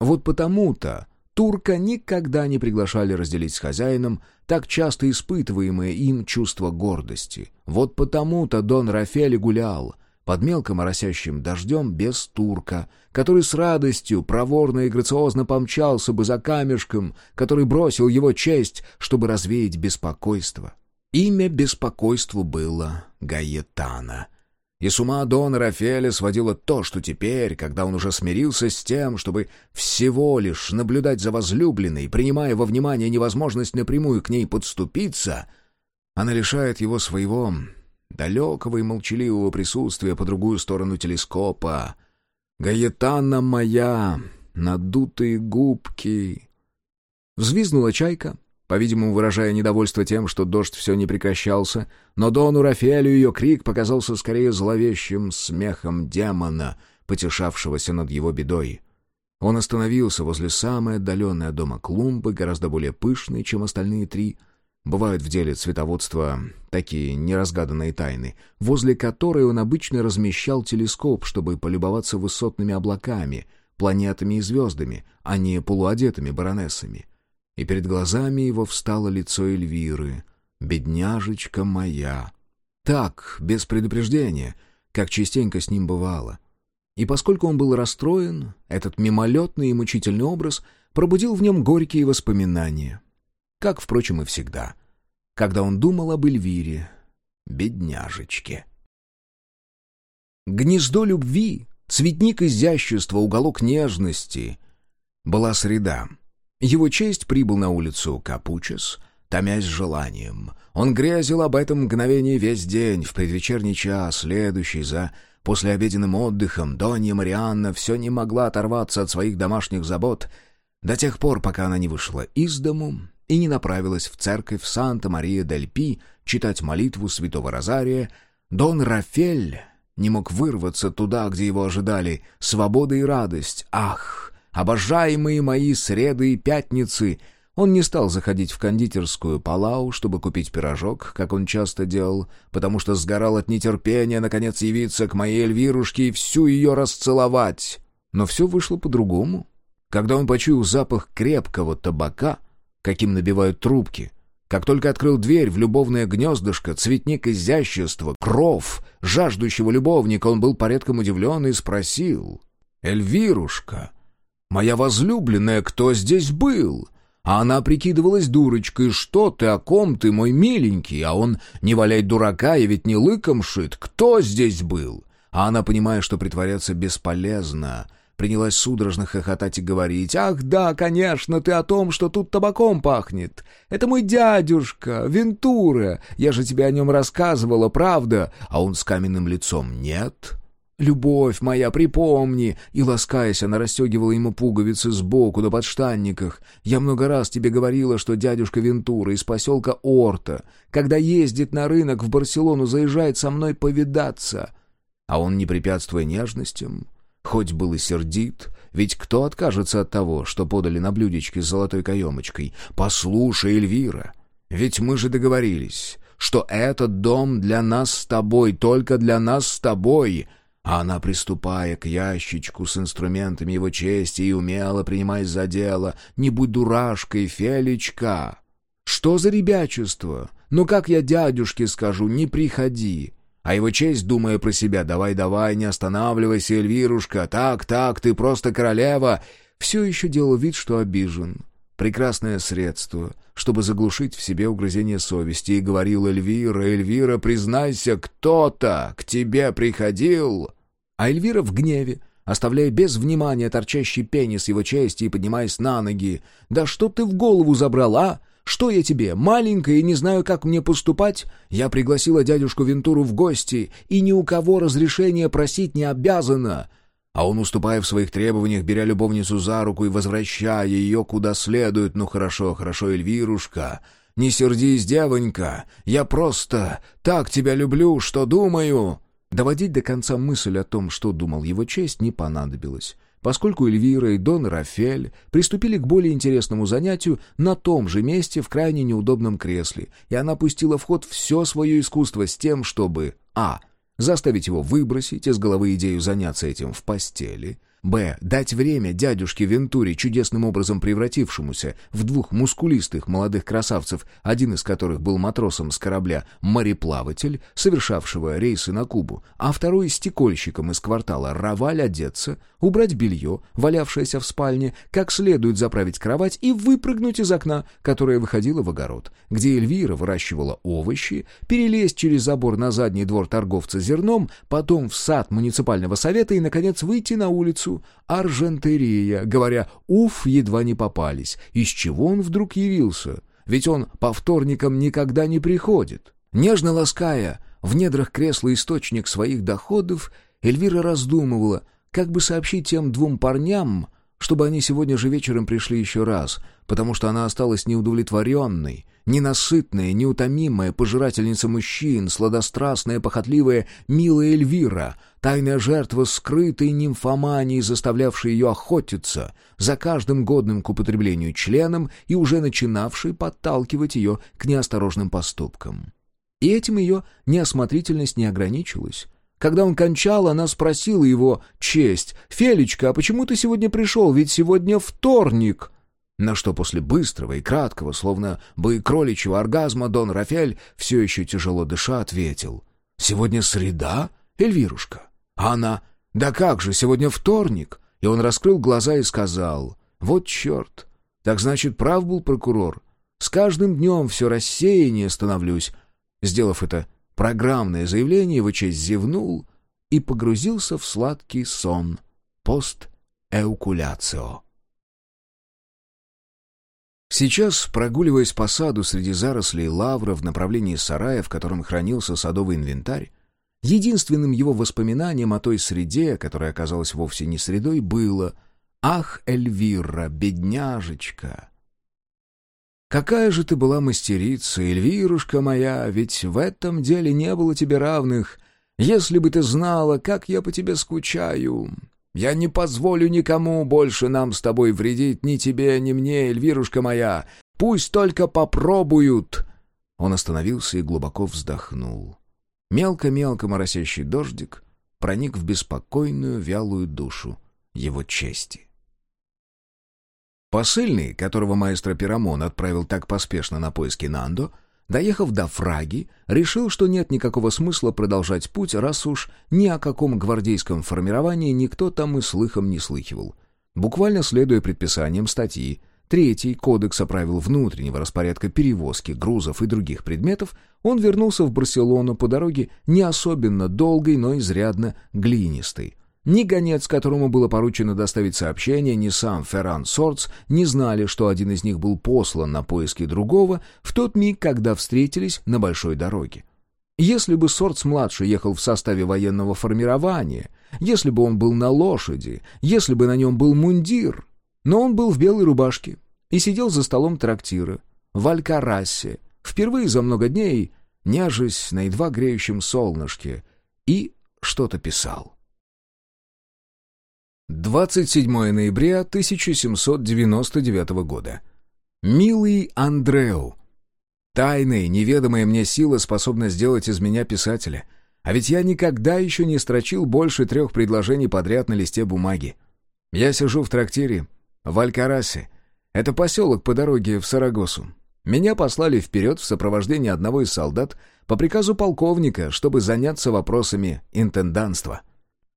Вот потому-то турка никогда не приглашали разделить с хозяином так часто испытываемое им чувство гордости. Вот потому-то Дон Рафель гулял под мелко моросящим дождем без турка, который с радостью проворно и грациозно помчался бы за камешком, который бросил его честь, чтобы развеять беспокойство. Имя беспокойству было Гаетана — и с ума Дона Рафеля сводило то, что теперь, когда он уже смирился с тем, чтобы всего лишь наблюдать за возлюбленной, принимая во внимание невозможность напрямую к ней подступиться, она лишает его своего далекого и молчаливого присутствия по другую сторону телескопа. «Гаетана моя, надутые губки!» Взвизнула чайка, по-видимому, выражая недовольство тем, что дождь все не прекращался, но Дону Рафаэлю ее крик показался скорее зловещим смехом демона, потешавшегося над его бедой. Он остановился возле самой отдаленной от дома клумбы, гораздо более пышной, чем остальные три. Бывают в деле цветоводства такие неразгаданные тайны, возле которой он обычно размещал телескоп, чтобы полюбоваться высотными облаками, планетами и звездами, а не полуодетыми баронессами — и перед глазами его встало лицо Эльвиры. «Бедняжечка моя!» Так, без предупреждения, как частенько с ним бывало. И поскольку он был расстроен, этот мимолетный и мучительный образ пробудил в нем горькие воспоминания. Как, впрочем, и всегда. Когда он думал об Эльвире, бедняжечке. Гнездо любви, цветник изящества, уголок нежности. Была среда — его честь прибыл на улицу Капучес, томясь желанием. Он грязил об этом мгновение весь день, в предвечерний час, следующий за послеобеденным отдыхом. Донья Марианна все не могла оторваться от своих домашних забот до тех пор, пока она не вышла из дому и не направилась в церковь Санта-Мария-дель-Пи читать молитву святого Розария, Дон Рафель не мог вырваться туда, где его ожидали свобода и радость. Ах! Обожаемые мои среды и пятницы! Он не стал заходить в кондитерскую Палау, чтобы купить пирожок, как он часто делал, потому что сгорал от нетерпения наконец явиться к моей Эльвирушке и всю ее расцеловать. Но все вышло по-другому. Когда он почуял запах крепкого табака, каким набивают трубки, как только открыл дверь в любовное гнездышко, цветник изящества, кров, жаждущего любовника, он был порядком удивлен и спросил. «Эльвирушка, Моя возлюбленная, кто здесь был?» А она прикидывалась дурочкой. «Что ты, о ком ты, мой миленький?» А он, не валяй дурака, я ведь не лыком шит. «Кто здесь был?» А она, понимая, что притворяться бесполезно, принялась судорожно хохотать и говорить. «Ах да, конечно, ты о том, что тут табаком пахнет. Это мой дядюшка, Вентура. Я же тебе о нем рассказывала, правда?» А он с каменным лицом. «Нет, «Любовь моя, припомни!» И, ласкаясь, она расстегивала ему пуговицы сбоку на подштанниках. «Я много раз тебе говорила, что дядюшка Вентура из поселка Орта, когда ездит на рынок в Барселону, заезжает со мной повидаться». А он, не препятствуя нежностям, хоть был и сердит, ведь кто откажется от того, что подали на блюдечке с золотой каемочкой? «Послушай, Эльвира, ведь мы же договорились, что этот дом для нас с тобой, только для нас с тобой». А она, приступая к ящичку с инструментами его чести и умело принимаясь за дело, «Не будь дурашкой, Фелечка!» «Что за ребячество? Ну как я дядюшке скажу, не приходи!» А его честь, думая про себя, «Давай-давай, не останавливайся, Эльвирушка! Так-так, ты просто королева!» Все еще делал вид, что обижен. Прекрасное средство, чтобы заглушить в себе угрызение совести, и говорил Эльвира, «Эльвира, признайся, кто-то к тебе приходил!» А Эльвира в гневе оставляя без внимания торчащий пенис его чести и поднимаясь на ноги. «Да что ты в голову забрал, а? Что я тебе, маленькая и не знаю, как мне поступать? Я пригласила дядюшку Вентуру в гости, и ни у кого разрешения просить не обязана». А он, уступая в своих требованиях, беря любовницу за руку и возвращая ее куда следует, «Ну хорошо, хорошо, Эльвирушка, не сердись, девонька, я просто так тебя люблю, что думаю...» Доводить до конца мысль о том, что думал его честь, не понадобилось, поскольку Эльвира и Дон Рафель приступили к более интересному занятию на том же месте в крайне неудобном кресле, и она пустила в ход все свое искусство с тем, чтобы а. заставить его выбросить из головы идею заняться этим в постели, Б. Дать время дядюшке Вентуре, чудесным образом превратившемуся в двух мускулистых молодых красавцев, один из которых был матросом с корабля «Мореплаватель», совершавшего рейсы на Кубу, а второй — стекольщиком из квартала «Раваль» одеться, убрать белье, валявшееся в спальне, как следует заправить кровать и выпрыгнуть из окна, которое выходило в огород, где Эльвира выращивала овощи, перелезть через забор на задний двор торговца зерном, потом в сад муниципального совета и, наконец, выйти на улицу, Аржентерия, говоря «Уф» едва не попались. Из чего он вдруг явился? Ведь он по вторникам никогда не приходит. Нежно лаская в недрах кресла источник своих доходов, Эльвира раздумывала, как бы сообщить тем двум парням, чтобы они сегодня же вечером пришли еще раз, потому что она осталась неудовлетворенной, ненасытная, неутомимая пожирательница мужчин, сладострастная, похотливая, милая Эльвира, тайная жертва скрытой нимфомании, заставлявшей ее охотиться за каждым годным к употреблению членом и уже начинавшей подталкивать ее к неосторожным поступкам. И этим ее неосмотрительность не ограничилась. Когда он кончал, она спросила его честь. «Фелечка, а почему ты сегодня пришел? Ведь сегодня вторник!» На что после быстрого и краткого, словно бы кроличьего оргазма, Дон Рафель, все еще тяжело дыша, ответил. «Сегодня среда, Эльвирушка?» А она «Да как же, сегодня вторник!» И он раскрыл глаза и сказал «Вот черт! Так значит, прав был прокурор. С каждым днем все рассеяннее становлюсь». Сделав это программное заявление, честь зевнул и погрузился в сладкий сон пост-эукуляцио. Сейчас, прогуливаясь по саду среди зарослей лавра в направлении сарая, в котором хранился садовый инвентарь, единственным его воспоминанием о той среде, которая оказалась вовсе не средой, было «Ах, Эльвира, бедняжечка!» «Какая же ты была мастерица, Эльвирушка моя, ведь в этом деле не было тебе равных. Если бы ты знала, как я по тебе скучаю. Я не позволю никому больше нам с тобой вредить, ни тебе, ни мне, Эльвирушка моя. Пусть только попробуют!» Он остановился и глубоко вздохнул. Мелко-мелко моросящий дождик проник в беспокойную, вялую душу его чести. Посыльный, которого маэстро Пирамон отправил так поспешно на поиски Нандо, доехав до Фраги, решил, что нет никакого смысла продолжать путь, раз уж ни о каком гвардейском формировании никто там и слыхом не слыхивал. Буквально следуя предписаниям статьи, Третий, Кодекса правил внутреннего распорядка перевозки грузов и других предметов, он вернулся в Барселону по дороге не особенно долгой, но изрядно глинистой. Ни гонец, которому было поручено доставить сообщение, ни сам Ферран Сортс не знали, что один из них был послан на поиски другого в тот миг, когда встретились на большой дороге. Если бы Сортс-младший ехал в составе военного формирования, если бы он был на лошади, если бы на нем был мундир, но он был в белой рубашке и сидел за столом трактира в Алькарасе, впервые за много дней, няжась на едва греющем солнышке, и что-то писал. 27 ноября 1799 года. «Милый Андреу, тайная, неведомая мне сила способна сделать из меня писателя, а ведь я никогда еще не строчил больше трех предложений подряд на листе бумаги. Я сижу в трактире, в Алькарасе. Это поселок по дороге в Сарагосу. Меня послали вперед в сопровождении одного из солдат по приказу полковника, чтобы заняться вопросами интенданства.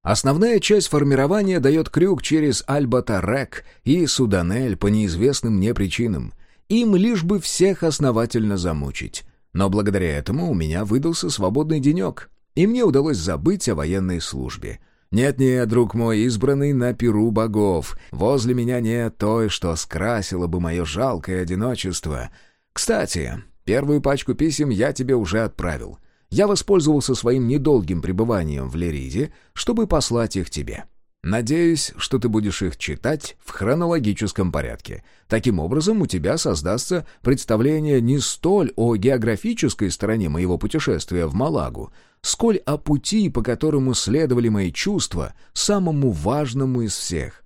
Основная часть формирования дает крюк через Альбатарек и Суданель по неизвестным мне причинам. Им лишь бы всех основательно замучить. Но благодаря этому у меня выдался свободный денек, и мне удалось забыть о военной службе. Нет-нет, друг мой, избранный на перу богов. Возле меня нет той, что скрасило бы мое жалкое одиночество. Кстати, первую пачку писем я тебе уже отправил. Я воспользовался своим недолгим пребыванием в Лериде, чтобы послать их тебе. Надеюсь, что ты будешь их читать в хронологическом порядке. Таким образом, у тебя создастся представление не столь о географической стороне моего путешествия в Малагу, сколь о пути, по которому следовали мои чувства, самому важному из всех.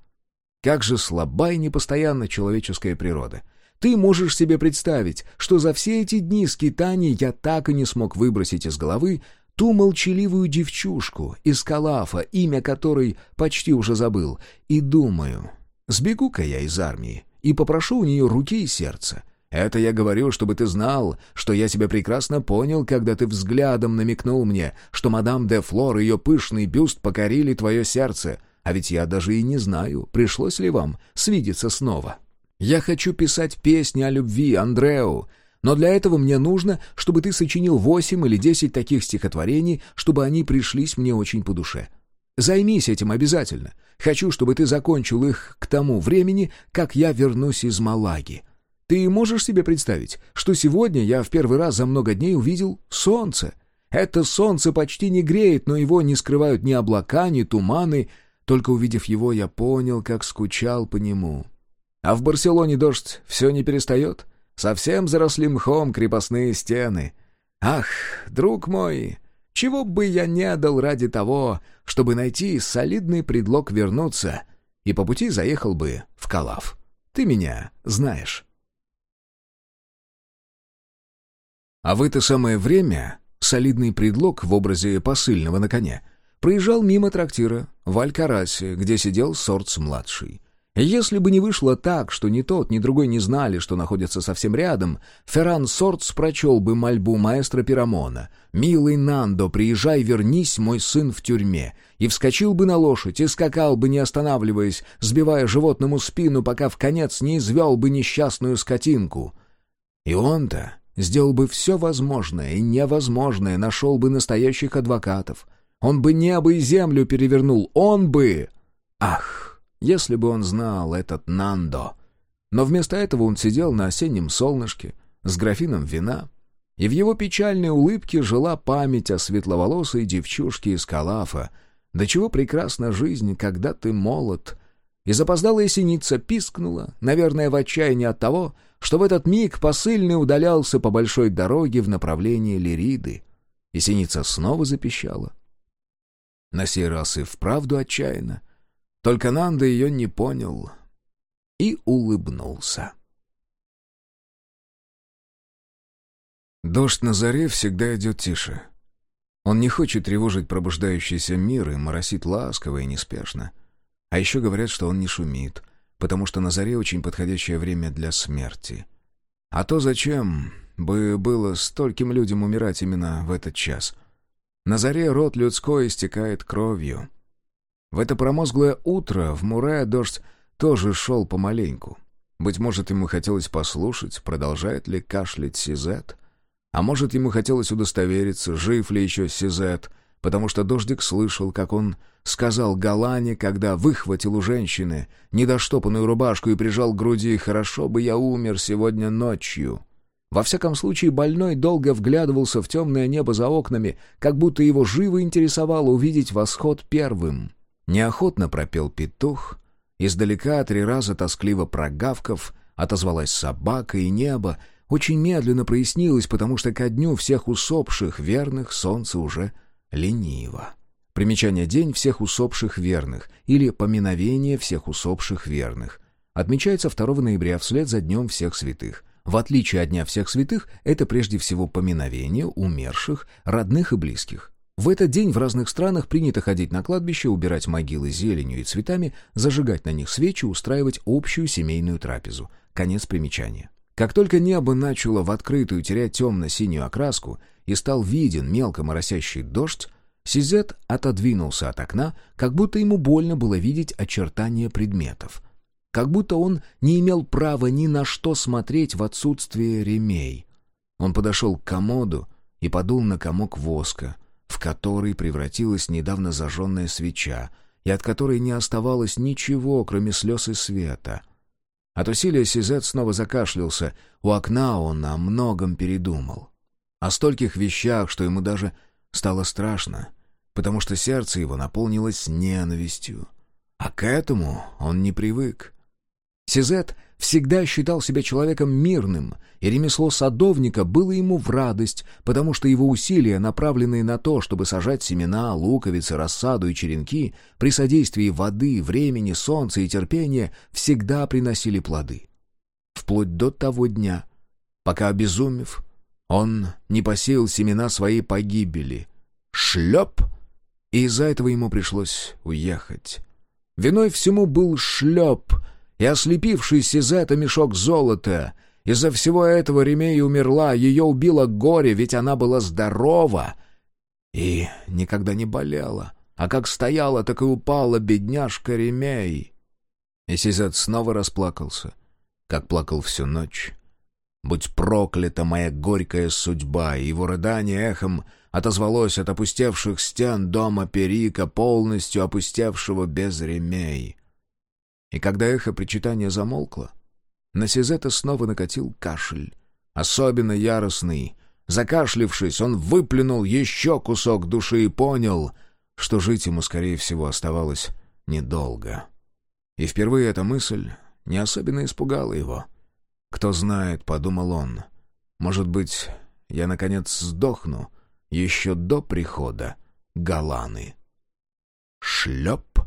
Как же слаба и непостоянна человеческая природа. Ты можешь себе представить, что за все эти дни скитаний я так и не смог выбросить из головы ту молчаливую девчушку из Калафа, имя которой почти уже забыл, и думаю, сбегу-ка я из армии и попрошу у нее руки и сердца. Это я говорю, чтобы ты знал, что я тебя прекрасно понял, когда ты взглядом намекнул мне, что мадам де Флор и ее пышный бюст покорили твое сердце, а ведь я даже и не знаю, пришлось ли вам свидеться снова. Я хочу писать песни о любви, Андреу, но для этого мне нужно, чтобы ты сочинил восемь или десять таких стихотворений, чтобы они пришлись мне очень по душе. Займись этим обязательно. Хочу, чтобы ты закончил их к тому времени, как я вернусь из Малаги. Ты можешь себе представить, что сегодня я в первый раз за много дней увидел солнце? Это солнце почти не греет, но его не скрывают ни облака, ни туманы. Только увидев его, я понял, как скучал по нему. А в Барселоне дождь все не перестает. Совсем заросли мхом крепостные стены. Ах, друг мой, чего бы я не дал ради того, чтобы найти солидный предлог вернуться, и по пути заехал бы в Калав. Ты меня знаешь. А в это самое время солидный предлог в образе посыльного на коне проезжал мимо трактира в Алькарасе, где сидел Сортс-младший. Если бы не вышло так, что ни тот, ни другой не знали, что находятся совсем рядом, Ферран Сортс прочел бы мольбу маэстро Пирамона «Милый Нандо, приезжай, вернись, мой сын в тюрьме», и вскочил бы на лошадь и скакал бы, не останавливаясь, сбивая животному спину, пока в конец не извел бы несчастную скотинку. И он-то сделал бы все возможное и невозможное, нашел бы настоящих адвокатов. Он бы небо и землю перевернул, он бы... Ах! Если бы он знал этот Нандо. Но вместо этого он сидел на осеннем солнышке с графином вина, и в его печальной улыбке жила память о светловолосой девчушке из Калафа. До чего прекрасна жизнь, когда ты молод. И запоздалая синица пискнула, наверное, в отчаянии от того, что в этот миг посыльный удалялся по большой дороге в направлении Лириды. И синица снова запищала. На сей раз и вправду отчаянно — только Нанда ее не понял и улыбнулся. Дождь на заре всегда идет тише. Он не хочет тревожить пробуждающийся мир и моросит ласково и неспешно. А еще говорят, что он не шумит, потому что на заре очень подходящее время для смерти. А то зачем бы было стольким людям умирать именно в этот час? На заре род людской истекает кровью — в это промозглое утро в Муре дождь тоже шел помаленьку. Быть может, ему хотелось послушать, продолжает ли кашлять Сизет. А может, ему хотелось удостовериться, жив ли еще Сизет, потому что дождик слышал, как он сказал Галане, когда выхватил у женщины недоштопанную рубашку и прижал к груди «Хорошо бы я умер сегодня ночью». Во всяком случае, больной долго вглядывался в темное небо за окнами, как будто его живо интересовало увидеть восход первым. Неохотно пропел петух, издалека три раза тоскливо прогавков, отозвалась собака, и небо очень медленно прояснилось, потому что ко дню всех усопших верных солнце уже лениво. Примечание «День всех усопших верных» или «Поминовение всех усопших верных» отмечается 2 ноября вслед за Днем всех святых. В отличие от Дня всех святых, это прежде всего поминовение умерших, родных и близких. В этот день в разных странах принято ходить на кладбище, убирать могилы зеленью и цветами, зажигать на них свечи, устраивать общую семейную трапезу. Конец примечания. Как только небо начало в открытую терять темно-синюю окраску и стал виден мелко моросящий дождь, Сизет отодвинулся от окна, как будто ему больно было видеть очертания предметов. Как будто он не имел права ни на что смотреть в отсутствие ремей. Он подошел к комоду и подул на комок воска — которой превратилась недавно зажженная свеча, и от которой не оставалось ничего, кроме слез и света. От усилия Сизет снова закашлялся. У окна он о многом передумал. О стольких вещах, что ему даже стало страшно, потому что сердце его наполнилось ненавистью. А к этому он не привык. Сизет всегда считал себя человеком мирным, и ремесло садовника было ему в радость, потому что его усилия, направленные на то, чтобы сажать семена, луковицы, рассаду и черенки, при содействии воды, времени, солнца и терпения, всегда приносили плоды. Вплоть до того дня, пока, обезумев, он не посеял семена своей погибели. Шлеп! И из-за этого ему пришлось уехать. Виной всему был шлеп — и ослепивший Сизета мешок золота. Из-за всего этого Ремея умерла, ее убило горе, ведь она была здорова и никогда не болела. А как стояла, так и упала бедняжка Ремей. И Сизет снова расплакался, как плакал всю ночь. «Будь проклята моя горькая судьба!» И его рыдание эхом отозвалось от опустевших стен дома Перика, полностью опустевшего без ремей. И когда эхо причитания замолкло, на Сизета снова накатил кашель, особенно яростный. Закашлившись, он выплюнул еще кусок души и понял, что жить ему, скорее всего, оставалось недолго. И впервые эта мысль не особенно испугала его. «Кто знает», — подумал он, — «может быть, я, наконец, сдохну еще до прихода Галаны». Шлеп!